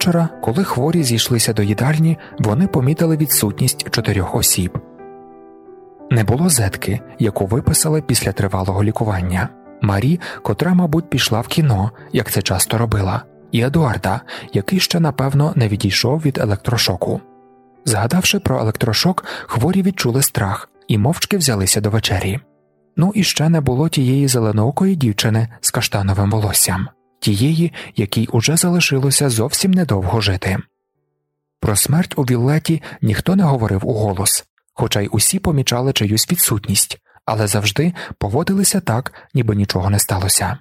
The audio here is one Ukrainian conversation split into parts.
Вечора, коли хворі зійшлися до їдальні, вони помітили відсутність чотирьох осіб. Не було зетки, яку виписали після тривалого лікування, Марі, котра, мабуть, пішла в кіно, як це часто робила, і Едуарда, який ще напевно не відійшов від електрошоку. Згадавши про електрошок, хворі відчули страх і мовчки взялися до вечері. Ну і ще не було тієї зеленоокої дівчини з каштановим волоссям, тієї, якій уже залишилося зовсім недовго жити. Про смерть у Віллеті ніхто не говорив уголос, хоча й усі помічали чиюсь відсутність, але завжди поводилися так, ніби нічого не сталося.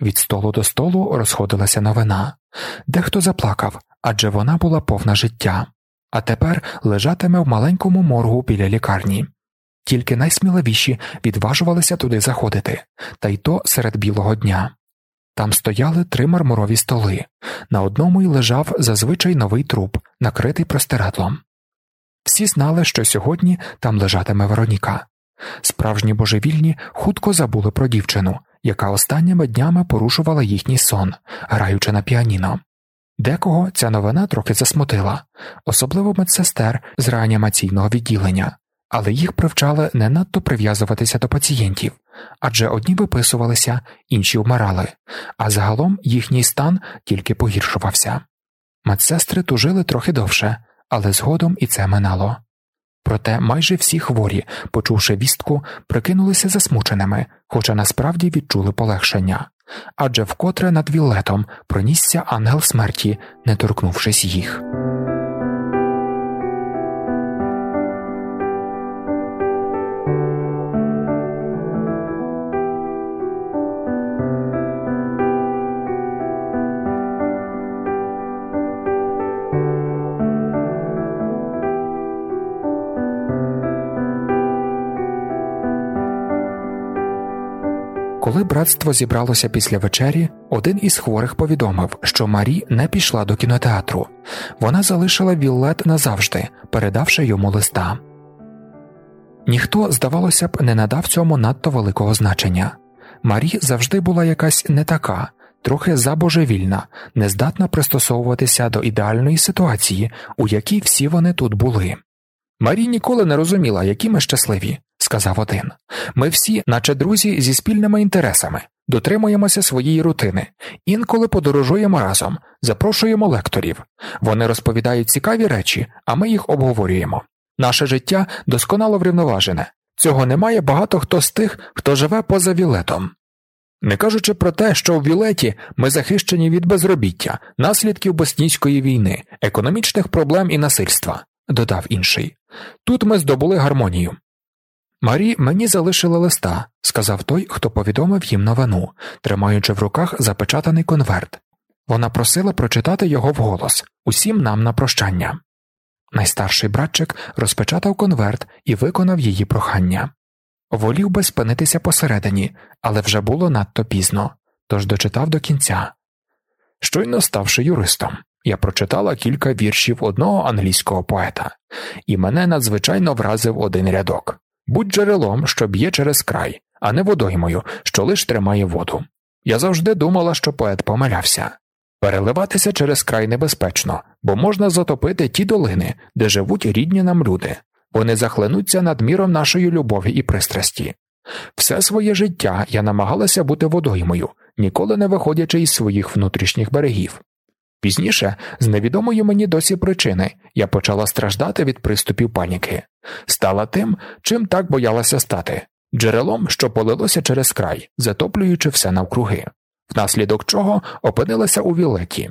Від столу до столу розходилася новина дехто заплакав адже вона була повна життя, а тепер лежатиме в маленькому моргу біля лікарні. Тільки найсміливіші відважувалися туди заходити, та й то серед білого дня. Там стояли три мармурові столи, на одному й лежав зазвичай новий труп, накритий простирадлом. Всі знали, що сьогодні там лежатиме Вероніка. Справжні божевільні хутко забули про дівчину, яка останніми днями порушувала їхній сон, граючи на піаніно. Декого ця новина трохи засмутила, особливо медсестер з реанімаційного відділення, але їх привчали не надто прив'язуватися до пацієнтів адже одні виписувалися, інші вмирали, а загалом їхній стан тільки погіршувався. Медсестри тужили трохи довше, але згодом і це минало. Проте майже всі хворі, почувши вістку, прикинулися засмученими, хоча насправді відчули полегшення адже вкотре над Віллетом пронісся ангел смерті, не торкнувшись їх. Братство зібралося після вечері, один із хворих повідомив, що Марі не пішла до кінотеатру, вона залишила Віллет назавжди, передавши йому листа. Ніхто, здавалося б, не надав цьому надто великого значення. Марі завжди була якась не така, трохи забожевільна, нездатна пристосовуватися до ідеальної ситуації, у якій всі вони тут були. Марі ніколи не розуміла, які ми щасливі сказав один. Ми всі, наче друзі, зі спільними інтересами, дотримуємося своєї рутини, інколи подорожуємо разом, запрошуємо лекторів. Вони розповідають цікаві речі, а ми їх обговорюємо. Наше життя досконало врівноважене. Цього немає багато хто з тих, хто живе поза вілетом. Не кажучи про те, що в Вілеті ми захищені від безробіття, наслідків боснійської війни, економічних проблем і насильства, додав інший. Тут ми здобули гармонію. Марі мені залишила листа, сказав той, хто повідомив їм новину, тримаючи в руках запечатаний конверт. Вона просила прочитати його вголос, усім нам на прощання. Найстарший братчик розпечатав конверт і виконав її прохання. Волів би спинитися посередині, але вже було надто пізно, тож дочитав до кінця. Щойно ставши юристом, я прочитала кілька віршів одного англійського поета, і мене надзвичайно вразив один рядок. Будь джерелом, що б'є через край, а не водоймою, що лиш тримає воду. Я завжди думала, що поет помилявся. Переливатися через край небезпечно, бо можна затопити ті долини, де живуть рідні нам люди, вони захлинуться над міром нашої любові і пристрасті. Все своє життя я намагалася бути водоймою, ніколи не виходячи із своїх внутрішніх берегів. Пізніше, з невідомої мені досі причини, я почала страждати від приступів паніки, стала тим, чим так боялася стати, джерелом, що полилося через край, затоплюючи все навкруги, внаслідок чого опинилася у вілеті.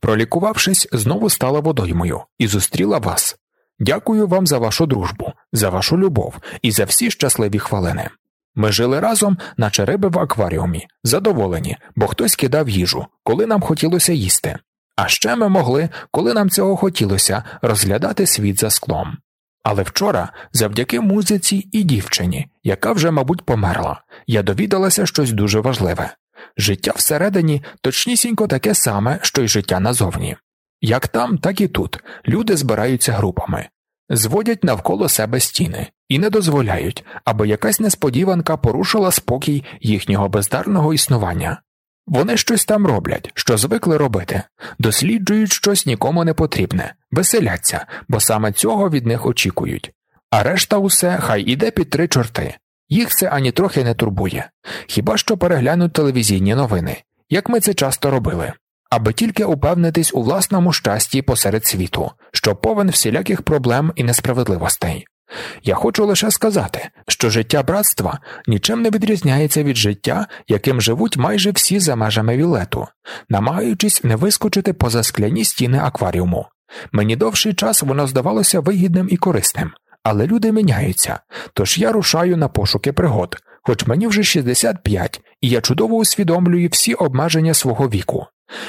Пролікувавшись, знову стала водоймою і зустріла вас. Дякую вам за вашу дружбу, за вашу любов і за всі щасливі хвилини. Ми жили разом, наче риби в акваріумі, задоволені, бо хтось кидав їжу, коли нам хотілося їсти. А ще ми могли, коли нам цього хотілося, розглядати світ за склом. Але вчора, завдяки музиці і дівчині, яка вже, мабуть, померла, я довідалася щось дуже важливе життя всередині точнісінько таке саме, що й життя назовні. Як там, так і тут люди збираються групами, зводять навколо себе стіни і не дозволяють, аби якась несподіванка порушила спокій їхнього бездарного існування. Вони щось там роблять, що звикли робити, досліджують щось нікому не потрібне, веселяться, бо саме цього від них очікують. А решта усе хай іде під три чорти. Їх це ані трохи не турбує, хіба що переглянуть телевізійні новини, як ми це часто робили, аби тільки упевнитись у власному щасті посеред світу, що повен всіляких проблем і несправедливостей. Я хочу лише сказати, що життя братства нічим не відрізняється від життя, яким живуть майже всі за межами вілету, намагаючись не вискочити поза скляні стіни акваріуму. Мені довший час воно здавалося вигідним і корисним, але люди міняються, тож я рушаю на пошуки пригод, хоч мені вже 65, і я чудово усвідомлюю всі обмеження свого віку.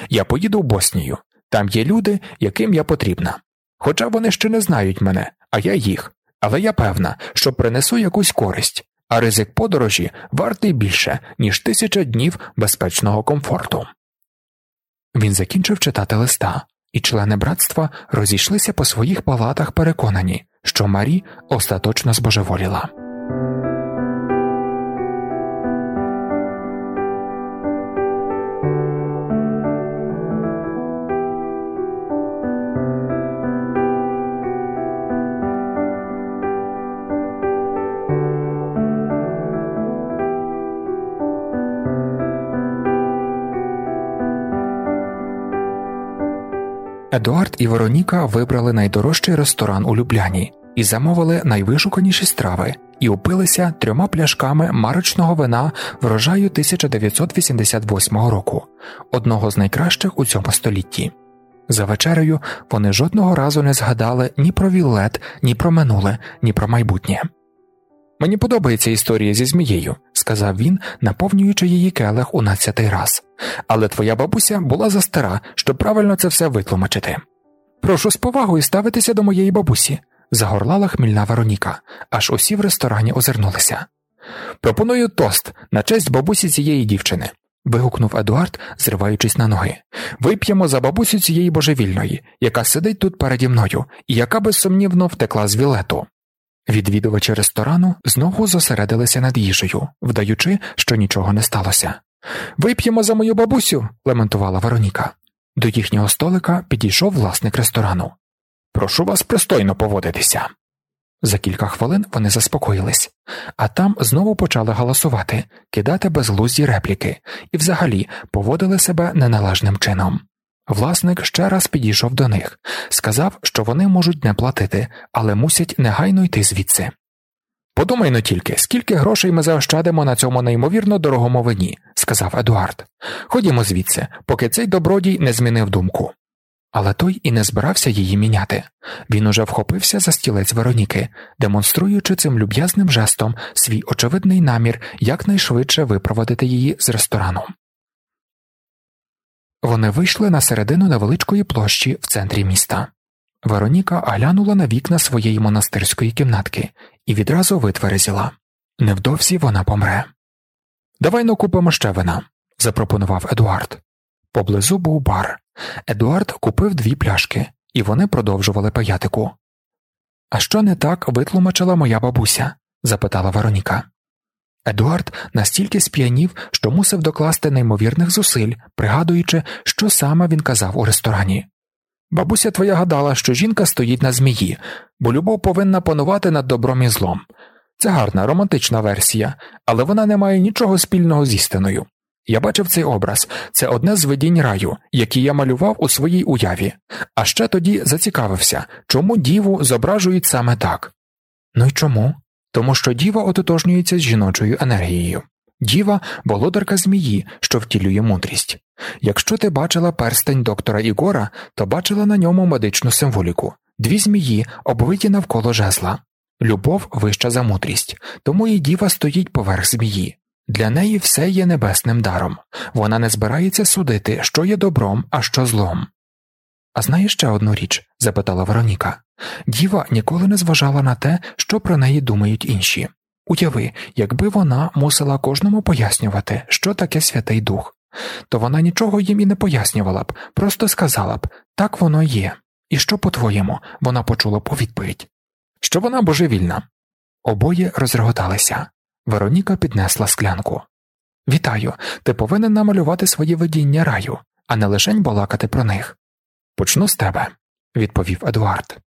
Я поїду в Боснію, там є люди, яким я потрібна. Хоча вони ще не знають мене, а я їх, але я певна, що принесу якусь користь, а ризик подорожі вартий більше, ніж тисяча днів безпечного комфорту. Він закінчив читати листа, і члени братства розійшлися по своїх палатах переконані, що Марі остаточно збожеволіла. Едуард і Вероніка вибрали найдорожчий ресторан у Любляні і замовили найвишуканіші страви і упилися трьома пляшками марочного вина врожаю 1988 року, одного з найкращих у цьому столітті. За вечерею вони жодного разу не згадали ні про Віллет, ні про минуле, ні про майбутнє. Мені подобається історія зі змією, сказав він, наповнюючи її келих у надцятий раз, але твоя бабуся була застара, щоб правильно це все витлумачити. Прошу з повагою ставитися до моєї бабусі, загорлала хмільна Вероніка, аж усі в ресторані озирнулися. Пропоную тост на честь бабусі цієї дівчини. вигукнув Едуард, зриваючись на ноги. Вип'ємо за бабусю цієї божевільної, яка сидить тут переді мною і яка безсумнівно втекла з вілету. Відвідувачі ресторану знову зосередилися над їжею, вдаючи, що нічого не сталося. Вип'ємо за мою бабусю, лементувала Вероніка. До їхнього столика підійшов власник ресторану. Прошу вас пристойно поводитися. За кілька хвилин вони заспокоїлись, а там знову почали галасувати, кидати безглузді репліки і взагалі поводили себе неналежним чином. Власник ще раз підійшов до них, сказав, що вони можуть не платити, але мусять негайно йти звідси. Подумай тільки, скільки грошей ми заощадимо на цьому неймовірно дорогому вині, сказав Едуард. Ходімо звідси, поки цей добродій не змінив думку. Але той і не збирався її міняти. Він уже вхопився за стілець Вероніки, демонструючи цим люб'язним жестом свій очевидний намір якнайшвидше випроводити її з ресторану. Вони вийшли на середину невеличкої площі в центрі міста. Вероніка глянула на вікна своєї монастирської кімнатки і відразу витверезіла невдовзі вона помре. Давай ну купимо ще вина, запропонував Едуард. Поблизу був бар. Едуард купив дві пляшки, і вони продовжували паятику. А що не так витлумачила моя бабуся? запитала Вероніка. Едуард настільки сп'янів, що мусив докласти неймовірних зусиль, пригадуючи, що саме він казав у ресторані. Бабуся твоя гадала, що жінка стоїть на змії, бо любов повинна панувати над добром і злом. Це гарна, романтична версія, але вона не має нічого спільного з істиною. Я бачив цей образ, це одне з видінь раю, який я малював у своїй уяві, а ще тоді зацікавився, чому діву зображують саме так. Ну й чому? Тому що діва ототожнюється з жіночою енергією. Діва володарка змії, що втілює мудрість. Якщо ти бачила перстень доктора Ігора, то бачила на ньому медичну символіку дві змії, обвиті навколо жезла. Любов вища за мудрість, тому і діва стоїть поверх змії. Для неї все є небесним даром, вона не збирається судити, що є добром, а що злом. А знаєш ще одну річ? запитала Вероніка. Діва ніколи не зважала на те, що про неї думають інші. Уяви, якби вона мусила кожному пояснювати, що таке Святий Дух, то вона нічого їм і не пояснювала б, просто сказала б так воно є. І що, по-твоєму, вона почула по відповідь? Що вона божевільна. Обоє розреготалися. Вероніка піднесла склянку. Вітаю, ти повинен намалювати свої видіння раю, а не лишень балакати про них. Почну з тебе, відповів Едуард.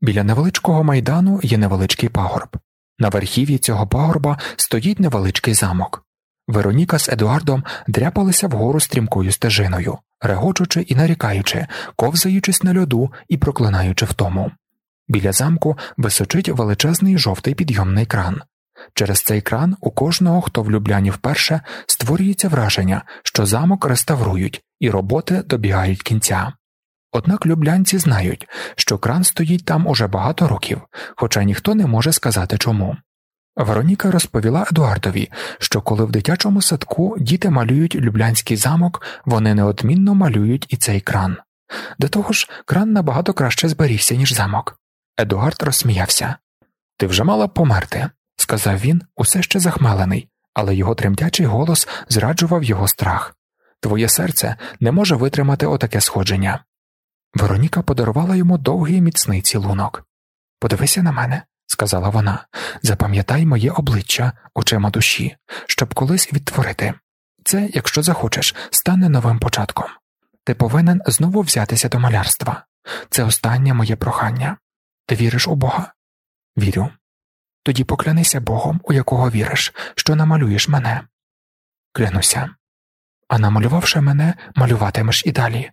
Біля невеличкого майдану є невеличкий пагорб. На верхів'ї цього пагорба стоїть невеличкий замок. Вероніка з Едуардом дряпалися вгору стрімкою стежиною, регочучи і нарікаючи, ковзаючись на льоду і проклинаючи втому. Біля замку височить величезний жовтий підйомний кран. Через цей кран у кожного, хто в Любляні вперше, створюється враження, що замок реставрують і роботи добігають кінця. Однак люблянці знають, що кран стоїть там уже багато років, хоча ніхто не може сказати чому. Вероніка розповіла Едуардові, що коли в дитячому садку діти малюють люблянський замок, вони неодмінно малюють і цей кран. До того ж, кран набагато краще зберігся, ніж замок. Едуард розсміявся. Ти вже мала померти, сказав він, усе ще захмелений, але його тремтячий голос зраджував його страх. Твоє серце не може витримати отаке сходження. Вероніка подарувала йому довгий міцний цілунок. Подивися на мене, сказала вона, запам'ятай моє обличчя очима душі, щоб колись відтворити. Це, якщо захочеш, стане новим початком. Ти повинен знову взятися до малярства. Це останнє моє прохання. Ти віриш у Бога? Вірю. Тоді поклянися Богом, у якого віриш, що намалюєш мене. Клянуся. А намалювавши мене, малюватимеш і далі.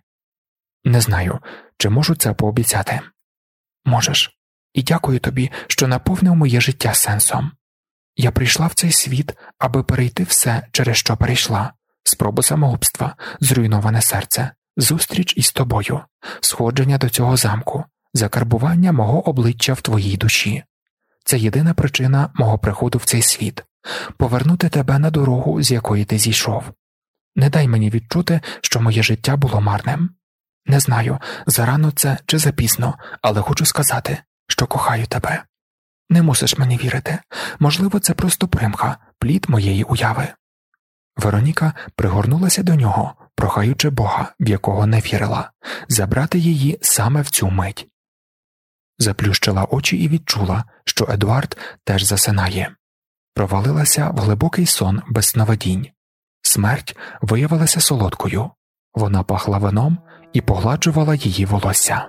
Не знаю, чи можу це пообіцяти. Можеш, і дякую тобі, що наповнив моє життя сенсом. Я прийшла в цей світ, аби перейти все, через що перейшла, спробу самогубства, зруйноване серце, зустріч із тобою, сходження до цього замку, закарбування мого обличчя в твоїй душі. Це єдина причина мого приходу в цей світ повернути тебе на дорогу, з якої ти зійшов. Не дай мені відчути, що моє життя було марним. Не знаю, зарано це чи запізно, але хочу сказати, що кохаю тебе. Не мусиш мені вірити, можливо, це просто примха, плід моєї уяви. Вероніка пригорнулася до нього, прохаючи Бога, в якого не вірила, забрати її саме в цю мить. Заплющила очі і відчула, що Едуард теж засинає, провалилася в глибокий сон без сновидінь. Смерть виявилася солодкою, вона пахла вином і погладжувала її волосся.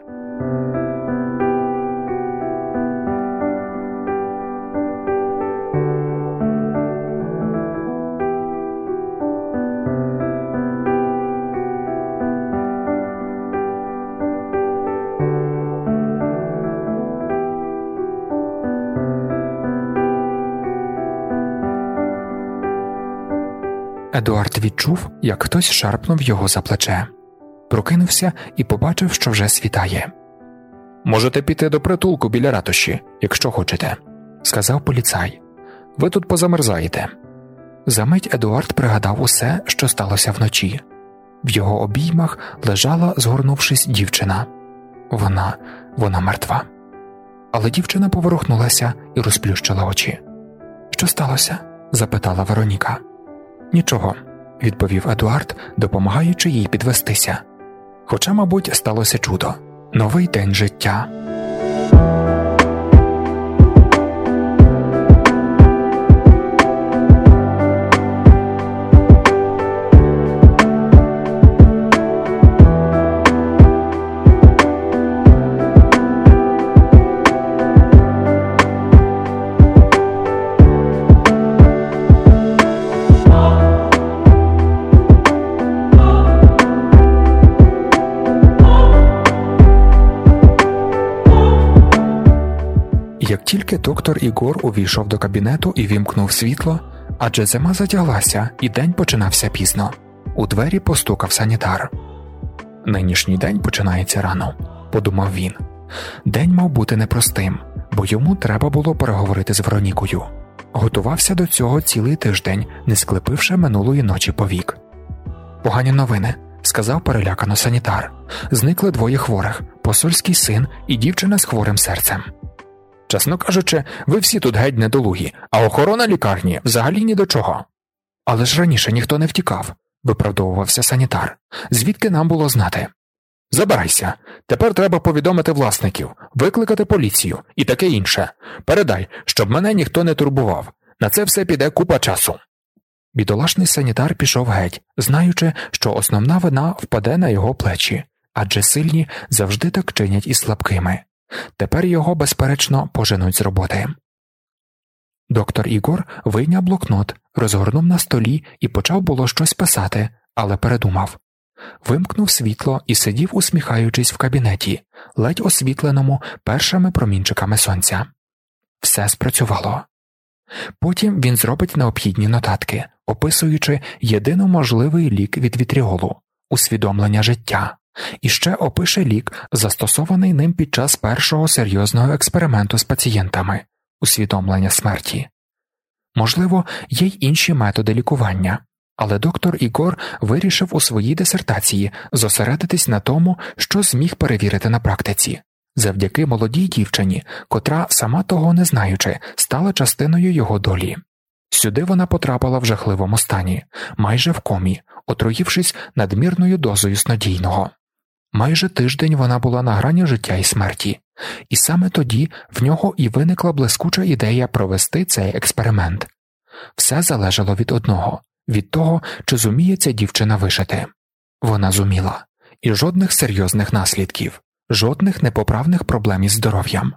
Едуард відчув, як хтось шарпнув його за плече прокинувся і побачив, що вже світає. Можете піти до притулку біля ратуші, якщо хочете, сказав поліцай. Ви тут позамерзаєте. Замить Едуард пригадав усе, що сталося вночі. В його обіймах лежала, згорнувшись, дівчина. Вона, вона мертва. Але дівчина поворухнулася і розплющила очі. Що сталося? запитала Вероніка. Нічого, відповів Едуард, допомагаючи їй підвестися. Хоча, мабуть, сталося чудо новий день життя. Доктор Ігор увійшов до кабінету і вімкнув світло, адже зима затяглася, і день починався пізно. У двері постукав санітар. Нинішній день починається рано, подумав він. День мав бути непростим, бо йому треба було переговорити з Веронікою. Готувався до цього цілий тиждень, не склепивши минулої ночі повік. Погані новини, сказав перелякано санітар. Зникли двоє хворих посольський син і дівчина з хворим серцем. Чесно кажучи, ви всі тут геть недолугі, а охорона лікарні взагалі ні до чого. Але ж раніше ніхто не втікав, виправдовувався санітар. Звідки нам було знати? Забирайся. Тепер треба повідомити власників, викликати поліцію і таке інше. Передай, щоб мене ніхто не турбував. На це все піде купа часу. Бідолашний санітар пішов геть, знаючи, що основна вина впаде на його плечі, адже сильні завжди так чинять із слабкими. Тепер його, безперечно, поженуть з роботи. Доктор Ігор вийняв блокнот, розгорнув на столі і почав було щось писати, але передумав. Вимкнув світло і сидів, усміхаючись в кабінеті, ледь освітленому першими промінчиками сонця. Все спрацювало. Потім він зробить необхідні нотатки, описуючи єдино можливий лік від вітріолу, усвідомлення життя, і ще опише лік, застосований ним під час першого серйозного експерименту з пацієнтами, усвідомлення смерті. Можливо, є й інші методи лікування, але доктор Ігор вирішив у своїй дисертації зосередитись на тому, що зміг перевірити на практиці, завдяки молодій дівчині, котра, сама того не знаючи, стала частиною його долі. Сюди вона потрапила в жахливому стані, майже в комі, отруївшись надмірною дозою снодійного. Майже тиждень вона була на грані життя і смерті, і саме тоді в нього і виникла блискуча ідея провести цей експеримент. Все залежало від одного від того, чи зуміє ця дівчина вижити. Вона зуміла, і жодних серйозних наслідків, жодних непоправних проблем із здоров'ям,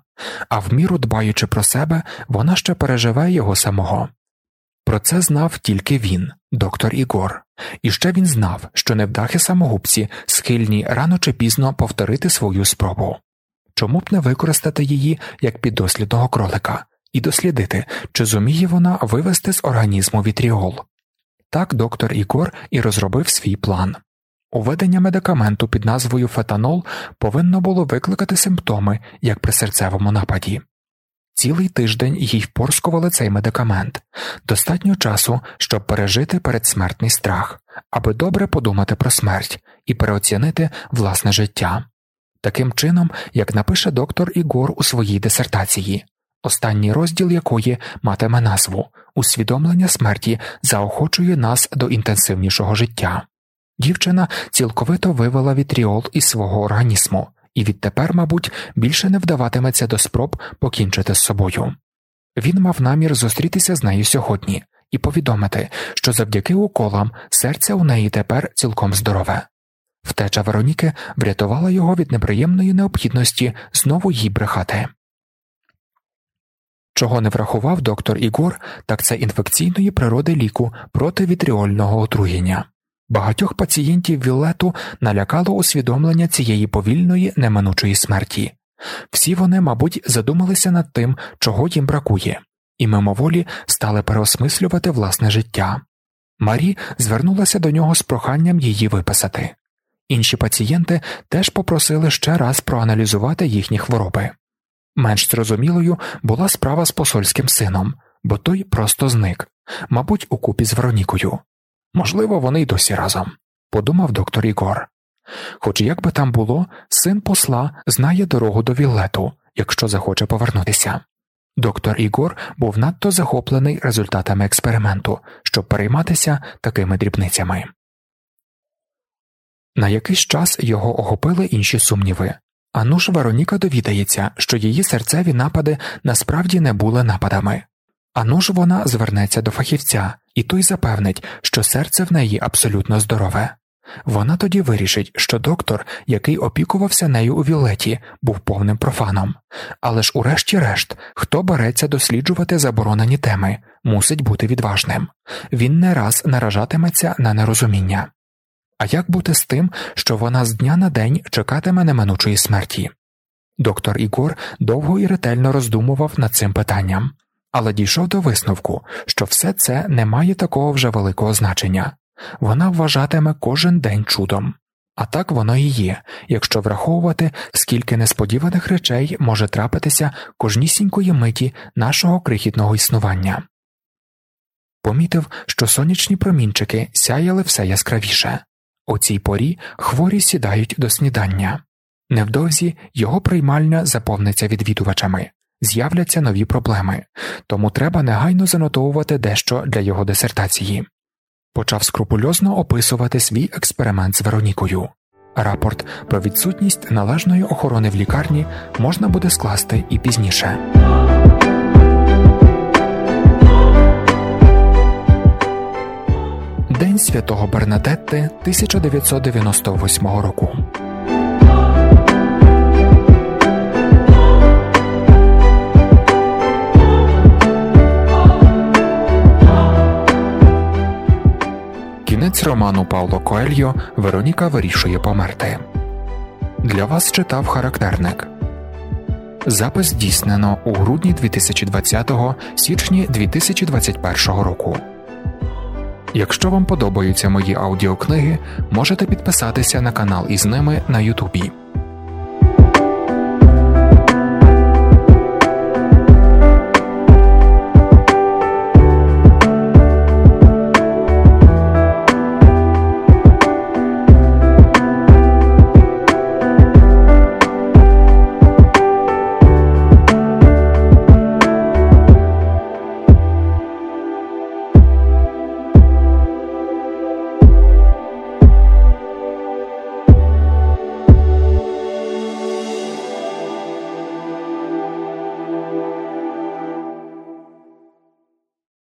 а в міру дбаючи про себе, вона ще переживе його самого. Про це знав тільки він, доктор Ігор, і ще він знав, що невдахи самогубці схильні рано чи пізно повторити свою спробу. Чому б не використати її як піддослідного кролика і дослідити, чи зуміє вона вивести з організму вітріол. Так доктор Ігор і розробив свій план. Уведення медикаменту під назвою фетанол повинно було викликати симптоми, як при серцевому нападі. Цілий тиждень їй впорскували цей медикамент, достатньо часу, щоб пережити передсмертний страх, аби добре подумати про смерть і переоцінити власне життя. Таким чином, як напише доктор Ігор у своїй дисертації, останній розділ якої матиме назву усвідомлення смерті заохочує нас до інтенсивнішого життя. Дівчина цілковито вивела вітріол із свого організму і відтепер, мабуть, більше не вдаватиметься до спроб покінчити з собою. Він мав намір зустрітися з нею сьогодні і повідомити, що завдяки уколам серце у неї тепер цілком здорове. Втеча Вероніки врятувала його від неприємної необхідності знову їй брехати. Чого не врахував доктор Ігор, так це інфекційної природи ліку проти вітріольного отруєння. Багатьох пацієнтів Віллету налякало усвідомлення цієї повільної неминучої смерті. Всі вони, мабуть, задумалися над тим, чого їм бракує, і мимоволі стали переосмислювати власне життя. Марі звернулася до нього з проханням її виписати. Інші пацієнти теж попросили ще раз проаналізувати їхні хвороби. Менш зрозумілою була справа з посольським сином, бо той просто зник, мабуть, укупі з Веронікою. Можливо, вони й досі разом, подумав доктор Ігор. Хоч як би там було, син посла знає дорогу до Віллету, якщо захоче повернутися. Доктор Ігор був надто захоплений результатами експерименту, щоб перейматися такими дрібницями. На якийсь час його охопили інші сумніви. Ану Вероніка довідається, що її серцеві напади насправді не були нападами. Ану ж вона звернеться до фахівця, і той запевнить, що серце в неї абсолютно здорове. Вона тоді вирішить, що доктор, який опікувався нею у Вілеті, був повним профаном, але ж, урешті-решт, хто береться досліджувати заборонені теми, мусить бути відважним він не раз наражатиметься на нерозуміння. А як бути з тим, що вона з дня на день чекатиме неминучої смерті? Доктор Ігор довго і ретельно роздумував над цим питанням але дійшов до висновку, що все це не має такого вже великого значення вона вважатиме кожен день чудом. А так воно і є, якщо враховувати, скільки несподіваних речей може трапитися кожнісінької миті нашого крихітного існування. Помітив, що сонячні промінчики сяяли все яскравіше, у цій порі хворі сідають до снідання, невдовзі його приймальня заповниться відвідувачами, з'являться нові проблеми, тому треба негайно занотовувати дещо для його дисертації. Почав скрупульозно описувати свій експеримент з Веронікою. Рапорт про відсутність належної охорони в лікарні можна буде скласти і пізніше. День святого Бернадетти 1998 року. Кінець роману Павло Коельо Вероніка вирішує померти. Для вас читав характерник. Запис здійснено у грудні 2020 січні 2021 року. Якщо вам подобаються мої аудіокниги, можете підписатися на канал із ними на Ютубі.